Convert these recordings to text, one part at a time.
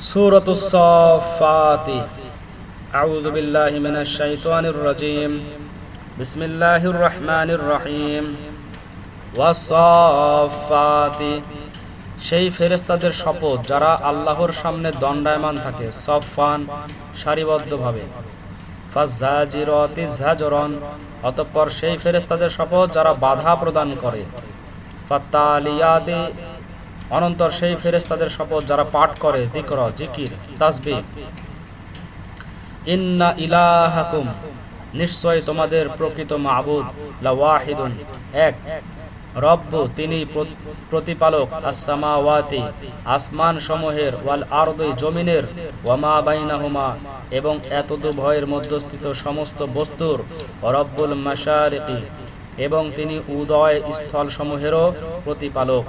سورة الصافات أعوذ بالله من الشيطان الرجيم بسم الله الرحمن الرحيم والصافات সেই ফেরেস্তাদের শপথ যারা আল্লাহর সামনে দণ্ডায়মান থাকে সফান সারিবদ্ধভাবে ফাজ্জাজিরতি ঝাজরন অতঃপর সেই ফেরেস্তাদের শপথ যারা বাধা প্রদান করে ফাত্তালিয়াতি অনন্তর সেই ফেরেস্তাদের শপথ যারা পাঠ করে দিকর জিকির তাসবি ইন্না ইলাহাকুম, নিশ্চয় তোমাদের প্রকৃত মাহবুদ লাওয়াহিদুন, এক। রব্ব, তিনি প্রতিপালক, আসসামাওয়াতি আসমান সমূহের ওয়াল আরদি জমিনের ওয়ামা বাইনাহুমা, এবং এতদু ভয়ের মধ্যস্থিত সমস্ত বস্তুর, রব্বুল মাশারিকি, এবং তিনি উদয় স্থল সমূহেরও প্রতিপালক।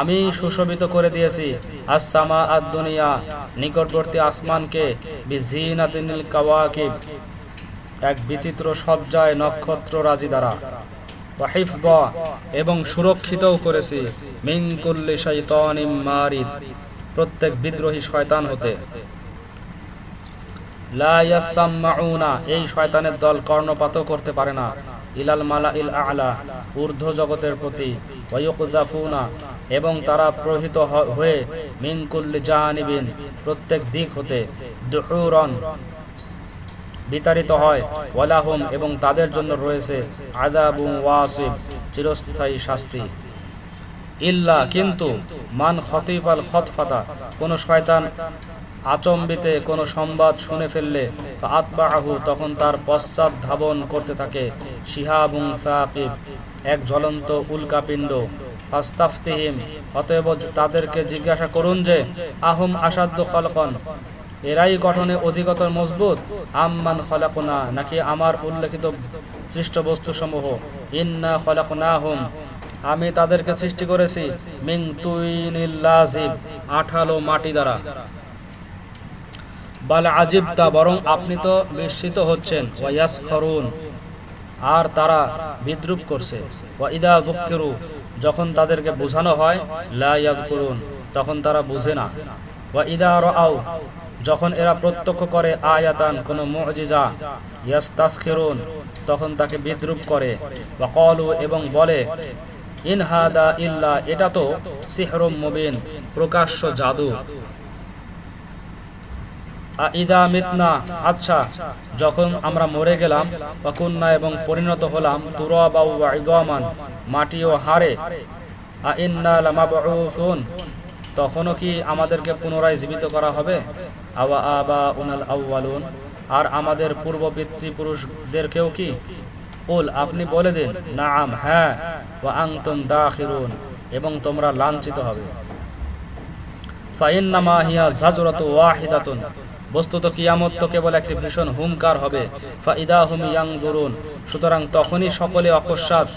আমি সুশোভিত করে দিয়েছি আসামা আদ দুনিয়া নিকটবর্তী আসমানকে এক বিচিত্র সজ্জায় নক্ষত্র রাজি দ্বারা এবং সুরক্ষিতও করেছি মারিদ, প্রত্যেক বিদ্রোহী শয়তান হতে। এই শয়তানের দল কর্ণপাতও করতে পারে না। ইলাল মালা ইল আলা, ঊর্ধ্ব জগতের প্রতি এবং তারা প্রহিত হয়ে মিনকুল্লি জাহানিবিন, প্রত্যেক দিক হতে দুহুরন বিতাড়িত হয়, ওয়ালাহুম, এবং তাদের জন্য রয়েছে আদাবু ওয়াসিব, চিরস্থায়ী শাস্তি। ইল্লা, কিন্তু, মান খতিফাল খতফাতা, কোন শয়তান আচম্বিতে কোনো সংবাদ শুনে ফেললে আতবাহু তখন তার পশ্চাৎ ধাবন করতে থাকে। শিহাবুং সাকিব, এক জ্বলন্ত উল্কাপিণ্ড। ফাস্তাফতিহিম, অতএব তাদেরকে জিজ্ঞাসা করুন যে, আহম আসাদ্য খলকন? এরাই গঠনে অধিকতর মজবুত? আম্মান খলাকুনা, নাকি আমার উল্লেখিত সৃষ্ট বস্তু সমূহ ইন্না খলাকুনা হুম আমি তাদেরকে সৃষ্টি করেছি মিং তুইনিল্লাজিব আঠালো মাটি দ্বারা। বাল আজিবতা বরং আপনি তো বিস্মিত হচ্ছেন। ওয়াস করুন আর তারা বিদ্রুপ করছে। ওয়াইদা বুকিরু যখন তাদেরকে বোঝানো হয় লাইয়াদ করুন তখন তারা বুঝে না। ওয়াইদা রাও যখন এরা প্রত্যক্ষ করে আয়াতান, কোন মুজিজা, ইয়াস্তাসখিরুন, তখন তাকে বিদ্রুপ করে। ওয়াকালু, এবং বলে ইনহাদা ইল্লা, এটা তো সিহরুম মুবিন, প্রকাশ্য জাদু। ইদা মিতনা আচ্ছা যখন আমরা মরে গেলাম, অকুন্না এবং পরিণত হলাম তুরাবাউমান মাটি ও হারে তখনও কি আমাদেরকে পুনরায় জীবিত করা হবে? আওয়া আবা উনাল আউ্বালুন আর আমাদের পূর্ব পিতৃপুরুষদেরকেও কি? কুল আপনি বলে দিন নাম হ্যাঁ ও আংতুম দাখিরুন, এবং তোমরা লাঞ্ছিত হবে। ফাইন্নামা হিয়া জাজরাত ওয়াহিদাতুন বস্তুত কিয়ামত তো কেবল একটি ভীষণ হুমকার হবে। ফাইদা হুম ইয়াং সুতরাং তখনই সকলে অকস্মাৎ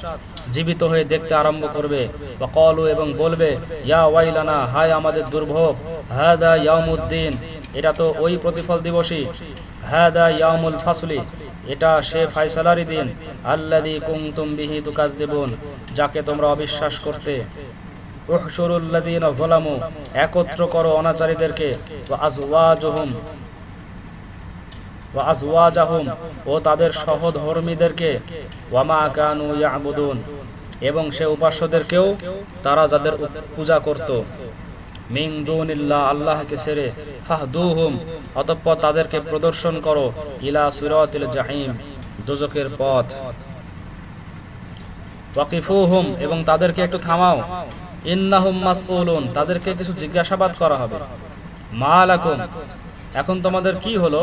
জীবিত হয়ে দেখতে আরম্ভ করবে। বা কলু এবং বলবে, ইয়া হায় আমাদের দুর্ভোগ। হাদা ইয়ামুদ্দিন এটা তো ওই প্রতিফল দিবসই। হাদা ইয়ামুল ফাসলি। এটা সে ফাইসালারি দিন। আল্লাদি কুমতুম বিহি তুকাদ্দিবুন যাকে তোমরা অবিশ্বাস করতে। একত্র করো অনাচারীদেরকে। আজওয়াজাহুম, ও তাদের সহধর্মীদেরকে, ওয়ামা কানু ইয়াবুদুন, এবং সে উপাস্যদেরকেও তারা যাদের পূজা করত। মিং দুনিল্লাহ, আল্লাহকে ছেড়ে ফাহদুহুম, অতঃপর তাদেরকে প্রদর্শন করো ইলা সুরাতিল জাহিম দুজকের পথ। ওয়াকিফুহুম, এবং তাদেরকে একটু থামাও। ইন্নাহুম মাসউলুন, তাদেরকে কিছু জিজ্ঞাসাবাদ করা হবে। মালাকুম এখন তোমাদের কি হলো?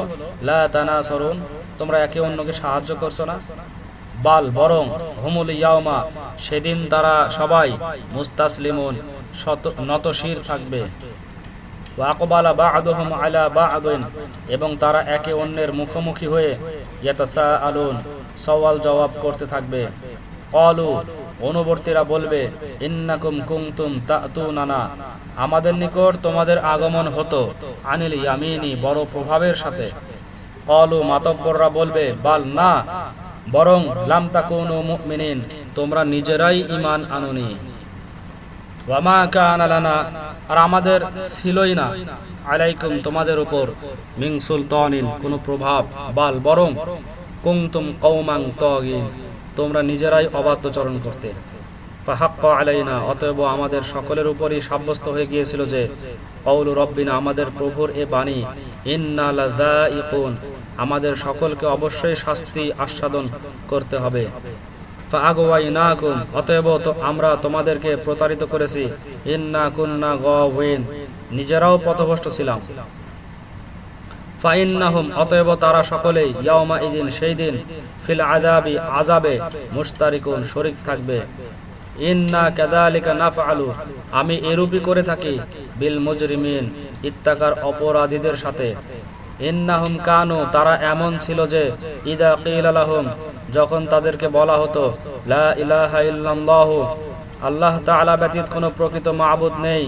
লা তানাসরুন, তোমরা একে অন্যকে সাহায্য করছ না? বাল, বরং হুমুল ইয়াওমা, সেদিন তারা সবাই মুস্তাসলিমুন নতশির থাকবে। ওয়াকবালা বা'দুহুম আলা বা'দিন, এবং তারা একে অন্যের মুখোমুখি হয়ে ইয়াতাসাআলুন, সওয়াল জবাব করতে থাকবে। কলু অনুবর্তীরা বলবে, ইন্নাকুম কুমতুম তাতুনানা। আমাদের নিকট তোমাদের আগমন হতো আনিল ইয়ামিনি বড় প্রভাবের সাথে। কলু মাতব্বররা বলবে, বাল না, বরং লাম তাকুনু মুমিনিন, তোমরা নিজেরাই ঈমান আনুনি। ওয়ামা কানা আর আমাদের ছিলই না। আলাইকুম তোমাদের উপর মিং সুলতানিন কোনো প্রভাব, বাল বরং কুমতুম কৌমাং তগিন। তোমরা নিজেরাই অবাধ্যচরণ করতে। ফাহাক্ক আলাইনা, অতএব আমাদের সকলের উপরই সাব্যস্ত হয়ে গিয়েছিল যে কৌল রব্বিনা, আমাদের প্রভুর এ বাণী, ইন্না আমাদের সকলকে অবশ্যই শাস্তি আস্বাদন করতে হবে। অতএব আমরা তোমাদেরকে প্রতারিত করেছি, ইন্না কুন্না গাওয়িন, নিজেরাও পথভ্রষ্ট ছিলাম। ফাইন্নাহুম, অতএব তারা সকলেই ইয়াউমা ইদিন, সেই দিন ফিল আযাবি, আযাবে মুশতারিকুন, শরীক থাকবে। ইন্না কাযালিকা নাফআলু, আমি এরূপই করে থাকি বিল মুজরিমিন, ইত্তাকার অপরাধীদের সাথে। ইন্নাহুম কানু, তারা এমন ছিল যে, ইদা কিলা লাহুম, যখন তাদেরকে বলা হতো, লা ইলাহা ইল্লাল্লাহু, আল্লাহ তাআলা ব্যতীত কোনো প্রকৃত মাবুদ নেই,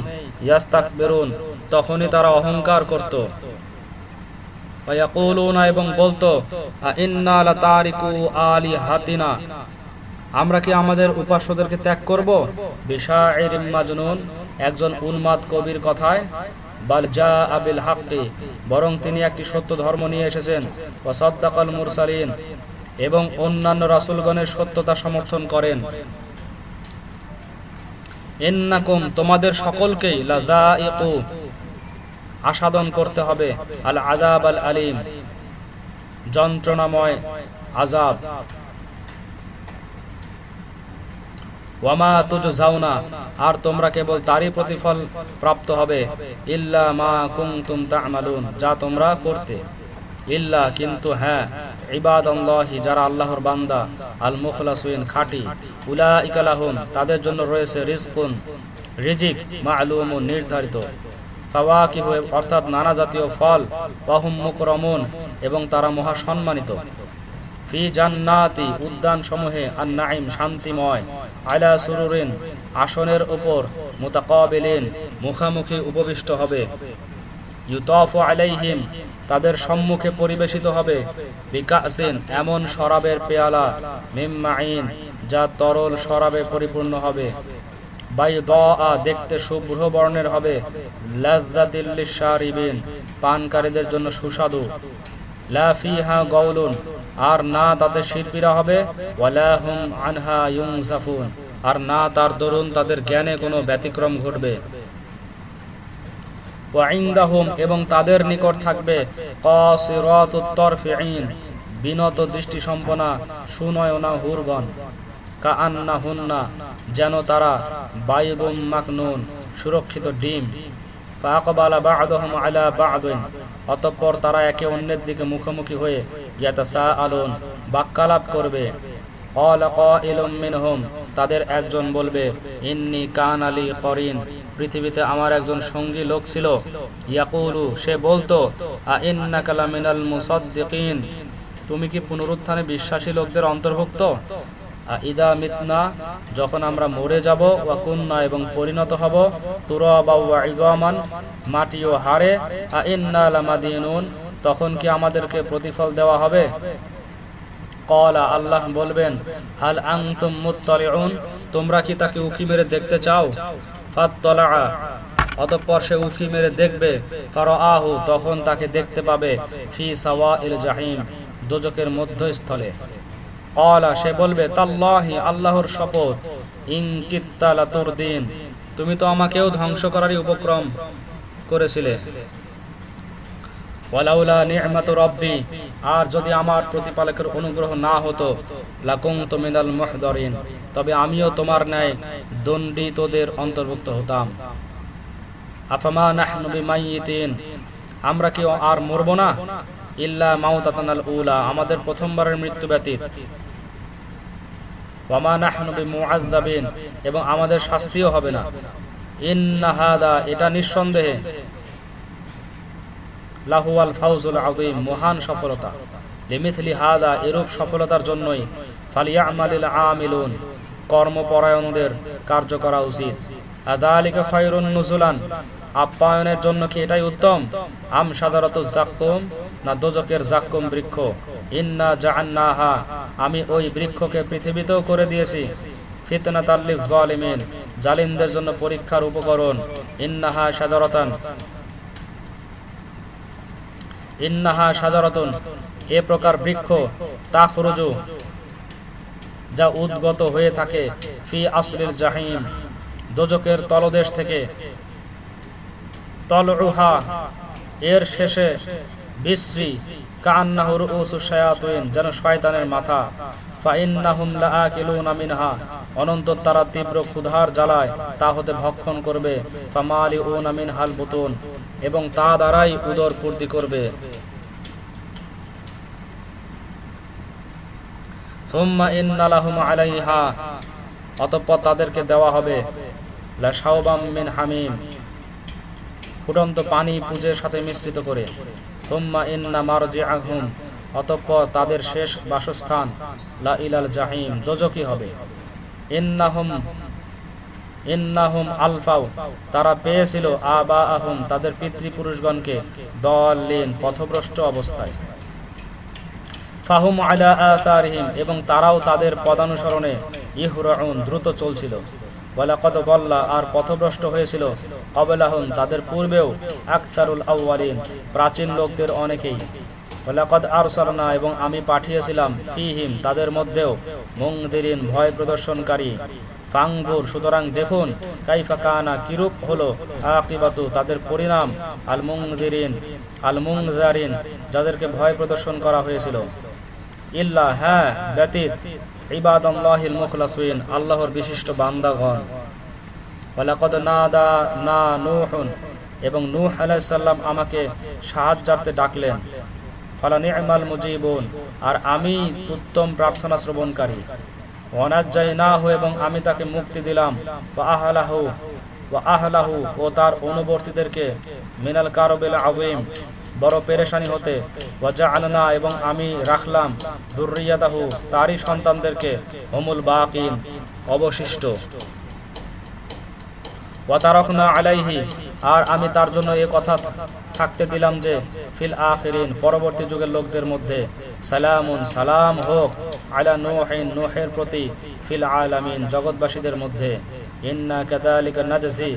ইয়াস্তাকবিরুন, তখনই তারা অহংকার করত। এবং বলতো আমরা কি আমাদের উপাস্যদেরকে ত্যাগ করব? বিশাইরিম মাজনুন, একজন উন্মাদ কবির কথায় বরং তিনি একটি সত্য ধর্ম নিয়ে এসেছেন মুরসালিন, এবং অন্যান্য রাসূলগণের সত্যতা সমর্থন করেন। তোমাদের লাযাইকু আসাদন করতে হবে। আল আযাব আল আলিম। যন্ত্রণাময় আযাব। ওয়ামা আর তোমরা কেবল তারই প্রতিফল প্রাপ্ত হবে। ইল্লা মা কুনতুম তা'মালুন। যা তোমরা করতে। ইল্লা কিন্তু হ্যাঁ ইবাদাল্লাহি, যারা আল্লাহর বান্দা, আল মুখলাসিন, খাঁটি। উলাইকা লাহুম, তাদের জন্য রয়েছে রিজকুন, রিজিক, মা'লুমুন, নির্ধারিত। ফাওয়াকিহু অর্থাৎ নানা জাতীয় ফল, ওয়াহুম মুকরামুন, এবং তারা মহা সম্মানিত ফি জান্নাতি উদ্যান সমূহে আর নাইম শান্তিময়, আলা সুরুরিন, আসনের উপর মুতাকাবিলিন, মুখামুখি উপবিষ্ট হবে। ইউতাফু আলাইহিম, তাদের সম্মুখে পরিবেশিত হবে। বিকাসিন, এমন শরাবের পেয়ালা মিম্মাইন যা তরল শরাবে পরিপূর্ণ হবে। দেখতে শুভ্র বর্ণের হবে। লাজ্জাতিল লিশারিবিন পানকারীদের জন্য সুস্বাদু। লা ফিহা গাউলুন, আর না তাতে শিল্পীরা হবে। ওয়ালা হুম আনহা ইউনজাফুন, আর না তার দরুন তাদের জ্ঞানে কোনো ব্যতিক্রম ঘটবে। ওয়াইন্দাহুম এবং তাদের নিকট থাকবে। কাসিরাতুত তরফিঈন, বিনত দৃষ্টি সম্পনা সুনয়না হুরগণ কাআন্না হুন্না যেন তারা বাইদুম মাকনুন, সুরক্ষিত ডিম। ফাকবালা বা'দুহুম আলা বা'দিন, অতঃপর তারা একে অন্যের দিকে মুখোমুখি হয়ে ইয়াতাসাআলুন, বাক্যালাপ করবে। কাইলুম মিনহুম, তাদের একজন বলবে, ইন্নি কান আলী করিন, পৃথিবীতে আমার একজন সঙ্গী লোক ছিল। ইয়াকুলু, সে বলতো, আ ইন্নাকা লামিনাল মুসাদ্দিকিন, তুমি কি পুনরুত্থানে বিশ্বাসী লোকদের অন্তর্ভুক্ত? ইদা মিতনা, যখন আমরা মরে যাব, ওয়া কুন্না এবং পরিণত হব, তুরাবা ওয়া মাটি ও হারে আ তখন কি আমাদেরকে প্রতিফল দেওয়া হবে? কলা আল্লাহ বলবেন, হাল আনতুম মুত্তালিউন, তোমরা কি তাকে উকি মেরে দেখতে চাও? অতঃপর সে উকি মেরে দেখবে, ফারাআহু, তখন তাকে দেখতে পাবে, ফি সাওয়াইল জাহিম দোজকের মধ্যস্থলে। কলা সে বলবে, তাল্লাহি, আল্লাহর শপথ। ইন কিত্তা লাতুরদিন। তুমি তো আমাকেও ধ্বংস করারই উপক্রম করেছিলে। ওয়ালাউলা নি'মাতু রাব্বি। আর যদি আমার প্রতিপালকের অনুগ্রহ না হতো, লাকুনতু মিনাল মুহদারিন। তবে আমিও তোমার ন্যায় দণ্ডিতদের অন্তর্ভুক্ত হতাম। আফামা নাহনু বিমাইয়িতিন। আমরা কি আর মরব না। ইল্লা মাউতাতানাল উলা। আমাদের প্রথমবারের মৃত্যু ব্যতীত। এবং আমাদের শাস্তিও হবে না। ইন্না হাদা, এটা নিঃসন্দেহে লাহুয়াল ফাউজুল মহান সফলতা। লিমিথলি হাদা, এরূপ সফলতার জন্যই ফালিয়ামালিল আমিলুন, কর্মপরায়ণদের কার্য করা উচিত। নুজুলান, আপ্যায়নের জন্য কি এটাই উত্তম? আম সাদারত জাক্কুম না দোজকের জাক্কুম বৃক্ষ। ইন্না জাহান্নাহা আমি ওই বৃক্ষকে পৃথিবীতেও করে দিয়েছি। ফিতনা তাল্লিফ জালিমিন, জালিমদের জন্য পরীক্ষার উপকরণ। ইন্নাহা সাজারতান। ইন্নাহা সাজারতন, এ প্রকার বৃক্ষ তাখরুজু, যা উদ্গত হয়ে থাকে ফি আসলিল জাহিম দোজকের তলদেশ থেকে। তলরুহা এর শেষে বিশ্রী কান্নাহুর উসুশায়াতুইন যেন শয়তানের মাথা। তাদেরকে দেওয়া হবে। মিন হামিম, ফুটন্ত পানি পূজের সাথে মিশ্রিত করে। মারজিআহুম অতঃপর তাদের শেষ বাসস্থান, লা ইলাল জাহিম দোজকি হবে। তারা পেয়েছিল আবা আহুম তাদের পিতৃপুরুষগণকে দলিন পথভ্রষ্ট অবস্থায়। ফাহুম আলা আসারহিম, এবং তারাও তাদের পদানুসরণে ইহরাউন, দ্রুত চলছিল। ওয়ালাকাদ বল্লা আর পথভ্রষ্ট হয়েছিল। অবলাহুম তাদের পূর্বেও আকসারুল আউয়ালিন, প্রাচীন লোকদের অনেকেই। ওয়ালাকাদ আরসালনা, এবং আমি পাঠিয়েছিলাম ফিহিম, তাদের মধ্যেও মুংদিরিন ভয় প্রদর্শনকারী। ফাংভুর সুতরাং দেখুন কাইফা কানা কিরূপ হলো আকিবাতু, তাদের পরিণাম আল মুংদিরিন আল যাদেরকে ভয় প্রদর্শন করা হয়েছিল। ইল্লা হ্যাঁ ব্যতীত ইবাদাল্লাহিল মুখলাসিন, আল্লাহর বিশিষ্ট বান্দাগণ। ওয়ালাকাদ নাদা, না নূহুন, এবং নূহ আলাইহিস সালাম আমাকে সাহায্যার্থে ডাকলেন। ফালা নি'মাল মুজিবুন, আর আমি উত্তম প্রার্থনা শ্রবণকারী। অনাজ্জাই না হো এবং আমি তাকে মুক্তি দিলাম। ওয়া আহলাহু ওয়া আহলাহু, ও তার অনুবর্তীদেরকে মিনাল কারবিল আযীম বড় পেরেশানি হতে ওয়াজআলনা এবং আমি রাখলাম দুররিয়াতাহু, তারই সন্তানদেরকে, হুমুল বাকিন, অবশিষ্ট। ওয়াতারকনা আলাইহি, আর আমি তার জন্য এ কথা থাকতে দিলাম যে, ফিল আখিরিন, পরবর্তী যুগের লোকদের মধ্যে সালামুন, সালাম হোক, আলা নূহিন, নূহের প্রতি ফিল আলামিন, জগৎবাসীদের মধ্যে। ইন্না কাযালিকা নাজজি,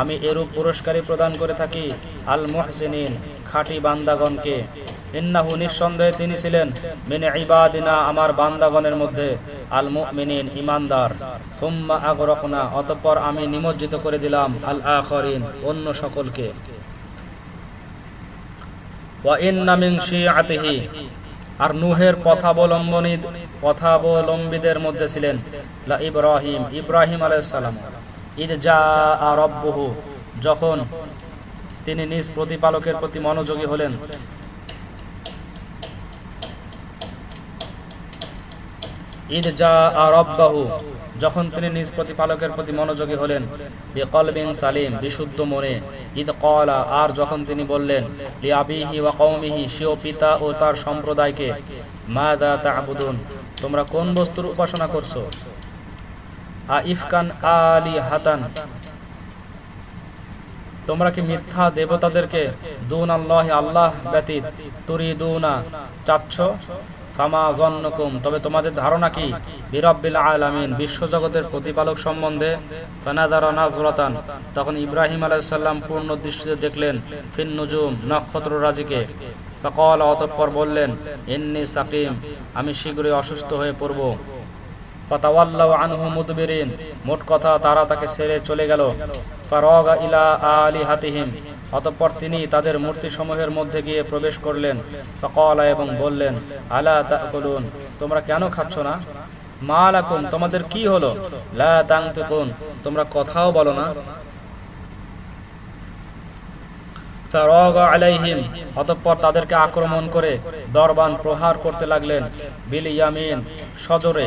আমি এরূপ পুরস্কারই প্রদান করে থাকি আল মুহসিনিন খাঁটি বান্দাগণকে। ইন্নাহু নিঃসন্দেহে তিনি ছিলেন মিনে ইবাদিনা, আমার বান্দাগণের মধ্যে আল মুমিনিন ইমানদার। সুম্মা আগরকনা, অতঃপর আমি নিমজ্জিত করে দিলাম আল আখরিন অন্য সকলকে। ওয়া ইন্না মিন শিআতিহি, আর নুহের পথাবলম্বনী, পথাবলম্বীদের মধ্যে ছিলেন লা ইব্রাহিম ইব্রাহিম আলাইহিস সালাম। ঈদ যা রব্বহু, যখন তিনি নিজ প্রতিপালকের প্রতি মনোযোগী হলেন। ঈদ যা রব্বাহু, যখন তিনি নিজ প্রতিপালকের প্রতি মনোযোগী হলেন, বিকলবিন সালিম, বিশুদ্ধ মনে, ঈদ কলা আর যখন তিনি বললেন লিয়াবিহি ওয়া কৌমিহি সিও পিতা ও তার সম্প্রদায়কে মা দা তাবুদুন, তোমরা কোন বস্তুর উপাসনা করছ? আ ইফকান আলি হাতান তোমরা কি মিথ্যা দেবতাদেরকে দুন আল্লাহ আল্লাহ ব্যতীত তুরি দুনা চাচ্ছ তবে তোমাদের ধারণা কি? বিরব্বিল আলামিন, বিশ্বজগতের প্রতিপালক সম্বন্ধে তখন ইব্রাহিম আলাইসাল্লাম পূর্ণ দৃষ্টিতে দেখলেন ফিন নুজুম নক্ষত্র রাজিকে। ফকল, অতঃপর বললেন, ইন্নি সাকিম, আমি শীঘ্রই অসুস্থ হয়ে পড়ব। ফাতাওয়াল্লাউ আনহু মুদবিরিন। মোট কথা তারা তাকে ছেড়ে চলে গেল। ফারাগা ইলা অতঃপর তিনি তাদের মূর্তি সমূহের মধ্যে গিয়ে প্রবেশ করলেন। ফকলা এবং বললেন, আলা তাকুলুন, তোমরা কেন খাচ্ছ না? মা লাকুম, তোমাদের কি হলো? লা তাংতুকুন তোমরা কথাও বলো না। আলাইহিম, অতঃপর তাদেরকে আক্রমণ করে দরবান প্রহার করতে লাগলেন। বিল ইয়ামিন সজরে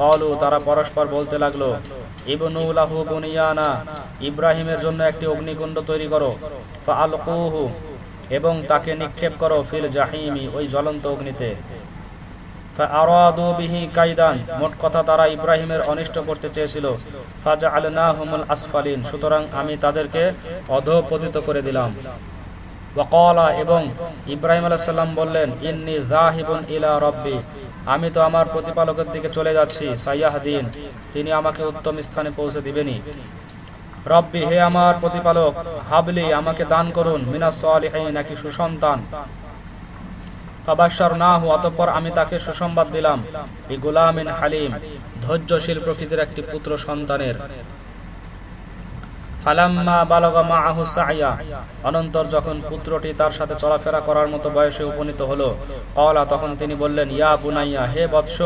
কলু, তারা পরস্পর বলতে লাগল বুনিয়ানা, ইব্রাহিমের জন্য একটি অগ্নিকুণ্ড তৈরি করো, ফাআলকুহু, এবং তাকে নিক্ষেপ করো ফিল জাহিমি, ওই জ্বলন্ত অগ্নিতে। কাইদান, মোট কথা তারা ইব্রাহিমের অনিষ্ট করতে চেয়েছিল। আসফালিন, সুতরাং আমি তাদেরকে অধঃপতিত করে দিলাম। এবং ইব্রাহিম বললেন আমি তো আমার প্রতিপালকের দিকে চলে যাচ্ছি, সাইয়াহদিন। তিনি আমাকে উত্তম স্থানে পৌঁছে দিবেনি রব্বি, হে আমার প্রতিপালক, হাবলি, আমাকে দান করুন, মিনাস সালিহিন, একটি সুসন্তান। ফাবাশার না হু অতঃপর আমি তাকে সুসংবাদ দিলাম। এই গোলামিন হালিম, ধৈর্যশীল প্রকৃতির একটি পুত্র সন্তানের। ফালাম্মা বালগা মাআহু সাইয়া। অনন্তর যখন পুত্রটি তার সাথে চলাফেরা করার মতো বয়সে উপনীত হলো কলা তখন তিনি বললেন, ইয়া বুনাইয়া, হে বৎস,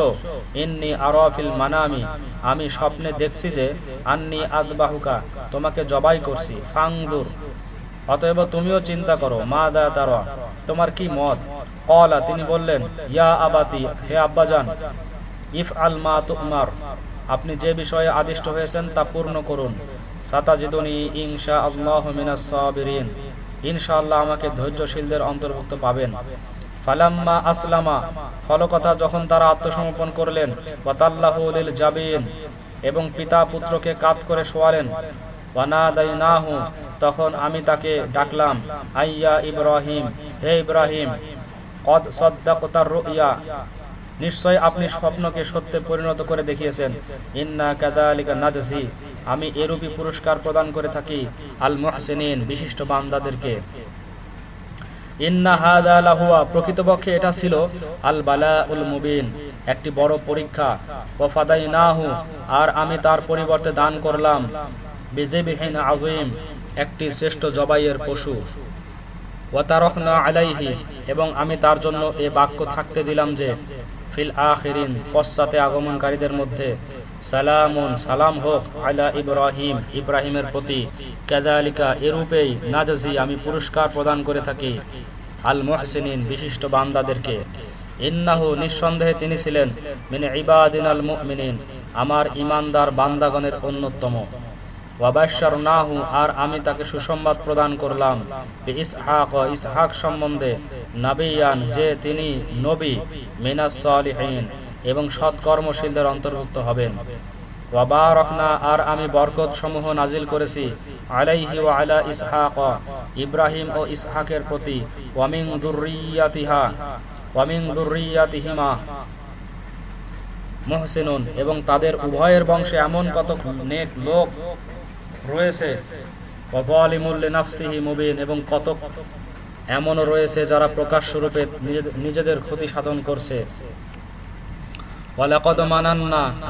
ইন্নি আরাফিল মানামি, আমি স্বপ্নে দেখছি যে আন্নি আদবাহুকা, তোমাকে জবাই করছি, ফাংদুর। অতএব তুমিও চিন্তা করো মা দা তারা, তোমার কি মত? কলা তিনি বললেন, ইয়া আবাতি, হে আব্বাজান ইফ আল মা তুমার, আপনি যে বিষয়ে আদিষ্ট হয়েছেন তা পূর্ণ করুন। ইনশাআল্লাহ আমাকে ধৈর্যশীলদের অন্তর্ভুক্ত পাবেন। যখন তারা আত্মসমর্পণ করলেন এবং পিতা পুত্রকে কাত করে শোয়ালেন তখন আমি তাকে ডাকলাম, আইয়া ইব্রাহিম, হে ইব্রাহিম নিশ্চয় আপনি স্বপ্নকে সত্যে পরিণত করে দেখিয়েছেন। ইন্না কাদালিকা নাজসি আমি এরূপী পুরস্কার প্রদান করে থাকি আল মুহসিনিন বিশিষ্ট বান্দাদেরকে। প্রকৃতপক্ষে এটা ছিল আল বালা উল মুবিন, একটি বড় পরীক্ষা। ওয়াফাদাই নাহু আর আমি তার পরিবর্তে দান করলাম। বিধিবিহীন আযীম, একটি শ্রেষ্ঠ জবাইয়ের পশু। ওয়াতারকনা আলাইহি, এবং আমি তার জন্য এ বাক্য থাকতে দিলাম যে ফিল আখিরিন পশ্চাতে আগমনকারীদের মধ্যে সালামুন, সালাম হোক আলা ইব্রাহিম, ইব্রাহিমের প্রতি। কাদালিকা এরূপেই নাজাজি আমি পুরস্কার প্রদান করে থাকি আল মুহসিনিন বিশিষ্ট বান্দাদেরকে। ইন্নাহু নিঃসন্দেহে তিনি ছিলেন মিনে ইবাদিন আল মুমিনিন, আমার ইমানদার বান্দাগণের অন্যতম। ওয়াবাশার নাহু আর আমি তাকে সুসংবাদ প্রদান করলাম ইসহাক ইসহাক সম্বন্ধে, নাবিয়ান যে তিনি নবী মিনাস সালিহিন। এবং সৎকর্মশীলদের অন্তর্ভুক্ত হবেন। আর আমি বরকত সমূহ নাজিল করেছি আলাইহি আলা ইসহাক, ইব্রাহিম ও ইসহাকের প্রতি। ওয়ামিং দুররিয়াতিহা ওয়ামিং দুররিয়াতিহিমা। এবং তাদের উভয়ের বংশে এমন কত নেক লোক রয়েছে। মুবিন, এবং কত এমনও রয়েছে যারা প্রকাশ্য রূপে নিজেদের ক্ষতি সাধন করছে।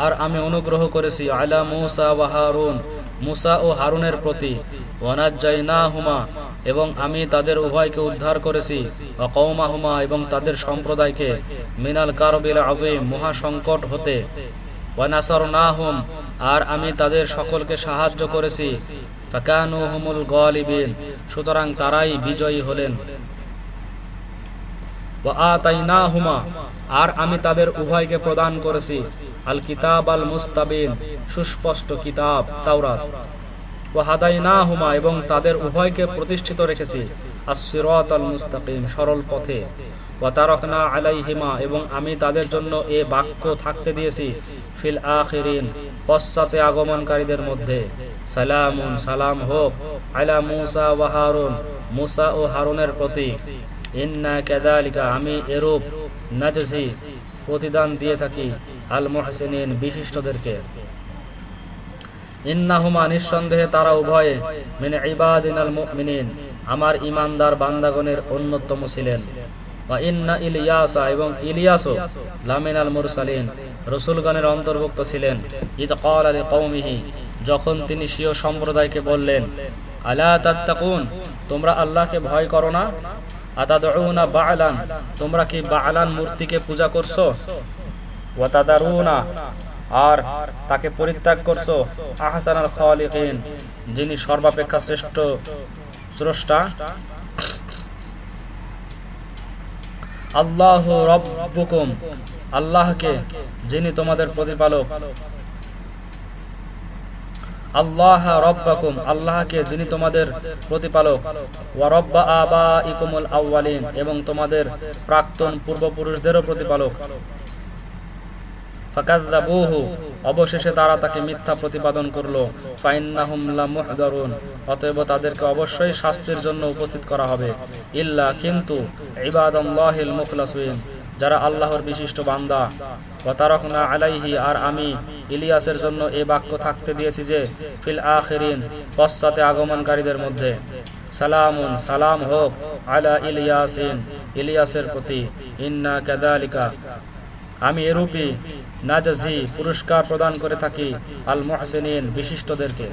আর আমি অনুগ্রহ করেছি আলা মুসা ওয়া হারুন, মুসা ও হারুনের প্রতি। ওয়ানাজ্জাইনাহুমা, এবং আমি তাদের উভয়কে উদ্ধার করেছি অকৌমাহুমা এবং তাদের সম্প্রদায়কে মিনাল কারবিল আযীম, মহা সংকট হতে। ওয়ানাসারনাহুম, আর আমি তাদের সকলকে সাহায্য করেছি। গালিবিন, সুতরাং তারাই বিজয়ী হলেন। ওয়া আর আমি তাদের উভয়কে প্রদান করেছি আল কিতাব আল মুস্তাবিন সুস্পষ্ট কিতাব, তাওরাত। ও হাদাইনাহুমা এবং তাদের উভয়কে প্রতিষ্ঠিত রেখেছি আল সরল পথে। এবং আমি তাদের জন্য এ বাক্য থাকতে দিয়েছি, ফিল পশ্চাতে আগমনকারীদের মধ্যে। সালামুন, সালাম হোক আলা মুসা ওয়া হারুন, মুসা ও হারুনের প্রতি ইন্না কাযালিকা আমি এরূপ নাজজি প্রতিদান দিয়ে থাকি আল মুহসিনিন বিশিষ্টদেরকে। ইন্নাহুমা নিঃসন্দেহে তারা উভয়ে মিন ইবাদিন আল মুমিনিন আমার ইমানদার বান্দাগণের অন্যতম ছিলেন। বা ইন্না ইলিয়াসা এবং ইলিয়াসও লামিন আল মুরসালিন রসুলগণের অন্তর্ভুক্ত ছিলেন। ঈদ কল আলী কৌমিহি যখন তিনি সিও সম্প্রদায়কে বললেন, আলা তাত্তাকুন, তোমরা আল্লাহকে ভয় করো না? আতাদউনা তোমরা কি বাআলান মূর্তিকে পূজা করছ? আর তাকে পরিত্যাগ করছ? আহসানাল খালিকিন, যিনি সর্বাপেক্ষা শ্রেষ্ঠ স্রষ্টা। আল্লাহ রব্বুকুম, আল্লাহকে যিনি তোমাদের প্রতিপালক। আল্লাহ রব্বাকুম, আল্লাহকে যিনি তোমাদের প্রতিপালক। ওয়া রব্বা আবা ইকুমুল আউয়ালিন, এবং তোমাদের প্রাক্তন পূর্বপুরুষদেরও প্রতিপালক। ফাকাজ্জাবুহু অবশেষে তারা তাকে মিথ্যা প্রতিপাদন করল। ফাইন্নাহুম লামুহদারুন, অতএব তাদেরকে অবশ্যই শাস্তির জন্য উপস্থিত করা হবে। ইল্লা কিন্তু ইবাদাল্লাহিল মুখলাসিন, যারা আল্লাহর বিশিষ্ট বান্দা। ওয়াতারকনা আলাইহি আর আমি ইলিয়াসের জন্য এ বাক্য থাকতে দিয়েছি যে, ফিল আখিরিন, পশ্চাতে আগমনকারীদের মধ্যে। সালামুন, সালাম হোক আলা ইলিয়াসিন, ইলিয়াসের প্রতি। ইন্না কাদালিকা আমি এরূপী নাজাজি পুরস্কার প্রদান করে থাকি আল মোহসেনিন বিশিষ্টদেরকে।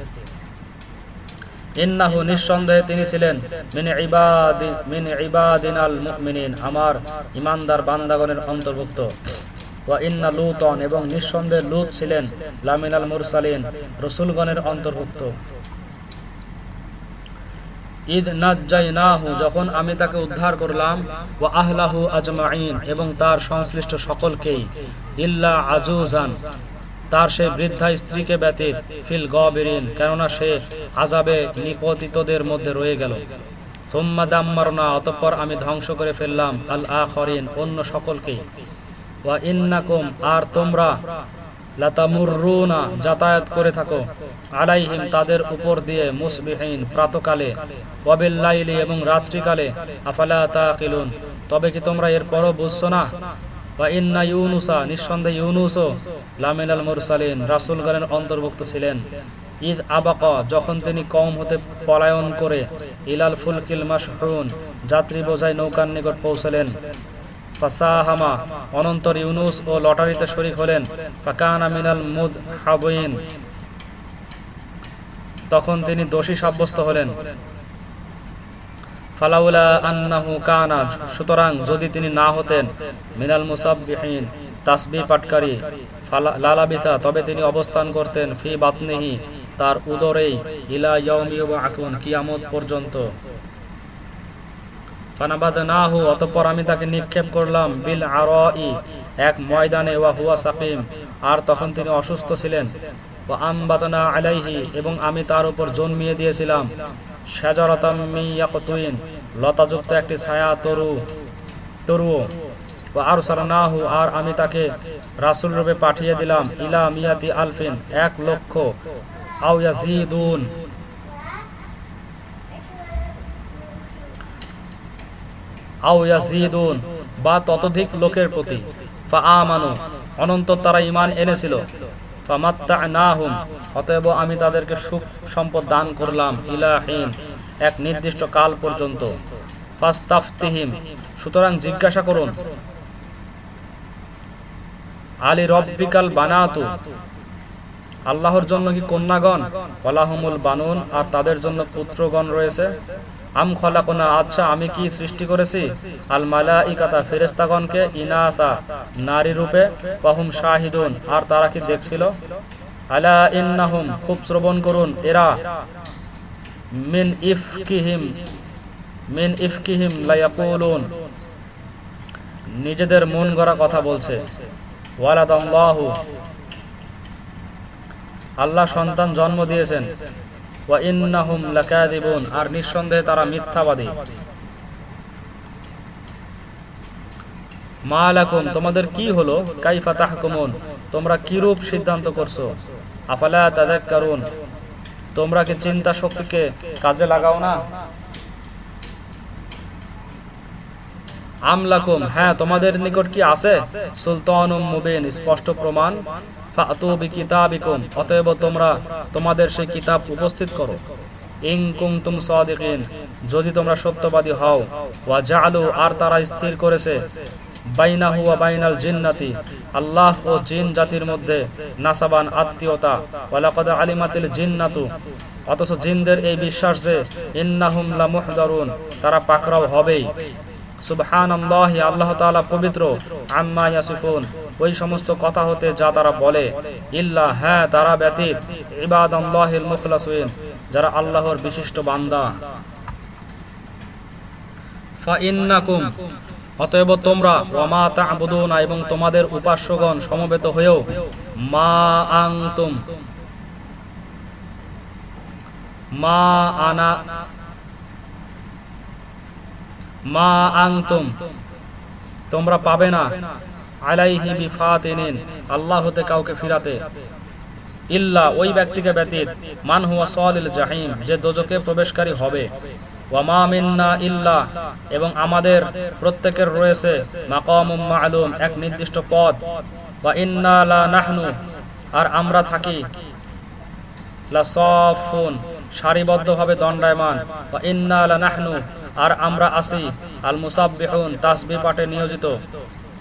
ইন্নাহু নিঃসন্দেহে তিনি ছিলেন মিন ইবাদি, মিন ইবাদিন আল মুমিনিন, আমার ইমানদার বান্দাগণের অন্তর্ভুক্ত। লুতন এবং নিঃসন্দেহে লুত ছিলেন লামিনাল মুরসালিন, রসুলগণের অন্তর্ভুক্ত। ঈদ নাজ্জাইনাহু, যখন আমি তাকে উদ্ধার করলাম ও আহলাহু আজমাইন এবং তার সংশ্লিষ্ট সকলকেই, ইল্লা আজুজান, তার সে বৃদ্ধা স্ত্রীকে ব্যতীত, ফিল গবেরিন, কেননা সে আজাবে নিপতিতদের মধ্যে রয়ে গেল। সোম্মা দাম্মারনা, অতঃপর আমি ধ্বংস করে ফেললাম আল আখরিন অন্য সকলকেই। ওয়া আর তোমরা লাতামুররুনা যাতায়াত করে থাকো আলাইহিম তাদের উপর দিয়ে মুসবিহীন প্রাতকালে ওয়াবিল্লাইলি এবং রাত্রিকালে, আফালা তাকিলুন, তবে কি তোমরা এর পরও বুঝছ না? বা ইন্না ইউনুসা, নিঃসন্দেহে অন্তর্ভুক্ত ছিলেন। ঈদ আবাক, যখন তিনি কম হতে পলায়ন করে, ইলাল ফুলকিল মাসহুন যাত্রী বোঝাই নৌকার নিকট পৌঁছলেন। ফাসাহামা, অনন্তর ইউনুস ও লটারিতে শরিক হলেন, ফাকানা মিনাল মুদ হাবইন তখন তিনি দোষী সাব্যস্ত হলেন। ফালাউলা আন্নাহু কানা, সুতরাং যদি তিনি না হতেন, মিনাল মুসাববিহিন, তাসবি পাটকারী লালাবিসা তবে তিনি অবস্থান করতেন ফি বাতনিহি, তার উদরেই ইলা ইয়াউমি ইউবআসুন কিয়ামত পর্যন্ত। ফানাবাদনাহু, অতঃপর আমি তাকে নিক্ষেপ করলাম বিল আরই, এক ময়দানে, ওয়া হুয়া সাকিম। আর তখন তিনি অসুস্থ ছিলেন। ও আমবাতনা আলাইহি, এবং আমি তার উপর জন্মিয়ে দিয়েছিলাম। শাজারাতাম মিয়াকতুইন লতাযুক্ত একটি ছায়া তরু, তরুও। ও আর সারানাহু আর আমি তাকে রাসূল রূপে পাঠিয়ে দিলাম ইলা মিয়াতি আলফিন, এক লক্ষ। আও আও ইয়াজিদুন, বা ততোধিক লোকের প্রতি। অনন্তর তারা ইমান এনেছিল। ফামাত্তানাহুম, অতএব আমি তাদেরকে সুখ সম্পদ দান করলাম ইলাহিন এক নির্দিষ্ট কাল পর্যন্ত। ফাস্তাফতিহিম, সুতরাং জিজ্ঞাসা করুন, আলী রব্বিকাল বানাতু, আল্লাহর জন্য কি কন্যাগণ? ওয়ালাহুমুল বানুন, আর তাদের জন্য পুত্রগণ রয়েছে? আম খলাকুনা আচ্ছা আমি কি সৃষ্টি করেছি? আল মালাইকাতা ফেরেস্তাগণকে ইনাসা, নারী রূপে, পাহুম শাহিদুন, আর তারা কি দেখছিল? আলা ইন্নাহুম, খুব শ্রবণ করুন, এরা মিন ইফকিহিম মিন ইফকিহিম লায়াকুলুন, নিজেদের মন গড়া কথা বলছে। ওয়ালাদাল্লাহু আল্লাহ সন্তান জন্ম দিয়েছেন। আর নিঃসন্দেহে তারা মিথ্যাবাদী। মালাকুম তোমাদের কি হলো? কাইফা তাহকুমুন, তোমরা কি রূপ সিদ্ধান্ত করছ? আফালা তাযাক্কারুন, তোমরা কি চিন্তা শক্তিকে কাজে লাগাও না? আমলাকুম হ্যাঁ তোমাদের নিকট কি আছে? সুলতানুম মুবিন, স্পষ্ট প্রমাণ। ফাতু বিকিতাবিকুম, অতএব তোমরা তোমাদের সেই কিতাব উপস্থিত করো। সাদিকিন, যদি তোমরা সত্যবাদী হও, ওয়া জাআলু, আর তারা স্থির করেছে, বাইনাহু ওয়া বাইনাল জিন্নাতি, আল্লাহ ও জিন জাতির মধ্যে নাসাবান আত্মীয়তা, ওয়া লাকাদ আলিমাতিল জিন্নাতু, অথচ জিনদের এই বিশ্বাস যে ইন্নাহুম লামুহদারুন, তারা পাকরাও হবেই। সুবহানাল্লাহি, আল্লাহ তাআলা পবিত্র আম্মা ইয়াসিফুন। ওই সমস্ত কথা হতে যা তারা বলে। ইল্লা হ্যাঁ তারা ব্যতীত মুখলাসিন, যারা আল্লাহর বিশিষ্ট বান্দা। অতএব তোমরা ওয়ামা তা'বুদুনা, এবং তোমাদের উপাস্যগণ সমবেত হয়েও, মা আনতুম। মা আনা, মা আংতুম তোমরা পাবে না। আলাইহি বিফাতিনিন, আল্লাহ হতে কাউকে ফিরাতে। ইল্লা ওই ব্যক্তিকে ব্যতীত, মান হুয়া সালিল জাহিম, যে দোজকে প্রবেশকারী হবে। ওয়ামা মিন্না ইল্লা, এবং আমাদের প্রত্যেকের রয়েছে মাকামুম মা'লুম, এক নির্দিষ্ট পদ ওয়া ইন্না লা নাহনু, আর আমরা থাকি। লা সাফুন, সারিবদ্ধভাবে দণ্ডায়মান। বা ইন্না লা নাহনু, আর আমরা আসি আল মুসাব্বিহুন, তাসবিহ পাঠে নিয়োজিত।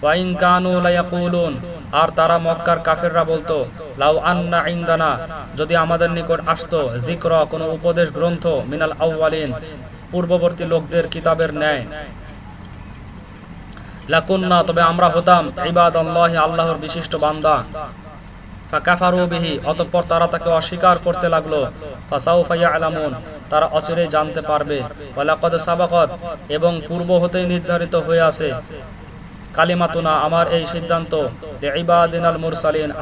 ওয়া ইন কানু লা ইয়াকুলুন আর তারা মক্কার কাফেররা বলতো, লাউ আন্না ইনদানা, যদি আমাদের নিকট আসতো জিক্র কোনো উপদেশ গ্রন্থ মিনাল আউয়ালিন, পূর্ববর্তী লোকদের কিতাবের ন্যায়। লাকুন্না, তবে আমরা হতাম ইবাদ আল্লাহ আল্লাহর বিশিষ্ট বান্দা। অতঃপর তারা তাকে অস্বীকার করতে লাগল। ইয়ালামুন, তারা অচিরেই জানতে পারবে। এবং পূর্ব হতেই নির্ধারিত হয়ে আছে। কালিমাতুনা আমার এই সিদ্ধান্ত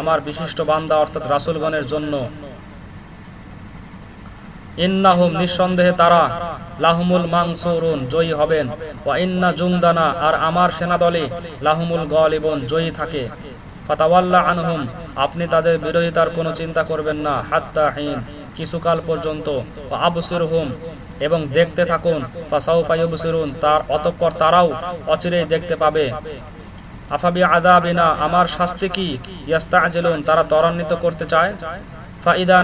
আমার বিশিষ্ট বান্দা অর্থাৎ রাসূলগণের জন্য। ইন্নাহুম নিঃসন্দেহে তারা লাহুমুল মাংসুরুন, জয়ী হবেন। ওয়া ইন্না জুংদানা আর আমার সেনাদলে লাহুমুল গলিবুন, জয়ী থাকে। ফাতাওয়াল্লা আনহুম, আপনি তাদের বিরোধিতার কোনো চিন্তা করবেন না, হাত্তা হিন, কিছুকাল পর্যন্ত। আবসির হুম এবং দেখতে থাকুন তার অতঃপর তারাও অচিরেই দেখতে পাবে। আফাবি আদাবিনা আমার শাস্তি কি? তারা ত্বরান্বিত করতে চায়? ফাইদা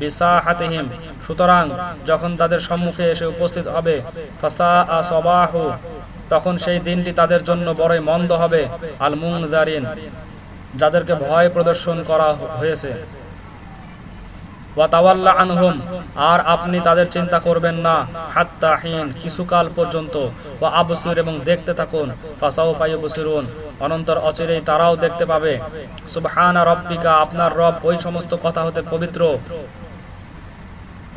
বিসাহাতিহিম, সুতরাং যখন তাদের সম্মুখে এসে উপস্থিত হবে ফাসা সবাহু, তখন সেই দিনটি তাদের জন্য বড়ই মন্দ হবে আল মুংজারিন যাদেরকে ভয় প্রদর্শন করা হয়েছে। আর আপনি তাদের চিন্তা করবেন না, হাত্তা হিন, কিছুকাল পর্যন্ত। আবসির এবং দেখতে থাকুন ফাসাও পাই বসিরুন অনন্তর অচিরেই তারাও দেখতে পাবে। সুবহানা রব্বিকা, আপনার রব ওই সমস্ত কথা হতে পবিত্র।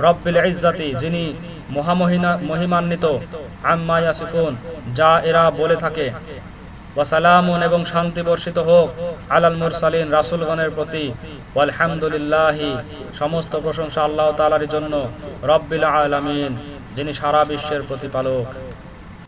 রব্বিল ইজ্জাতি, যিনি মহামহিনা মহিমান্বিত। আম্মা ইয়াসিফুন, যা এরা বলে থাকে। ওয়াসালামুন এবং শান্তি বর্ষিত হোক আলাল মুরসালিন রাসূলগণের প্রতি। ওয়ালহামদুলিল্লাহি, সমস্ত প্রশংসা আল্লাহ তাআলার জন্য রব্বিল আলামিন, যিনি সারা বিশ্বের প্রতিপালক।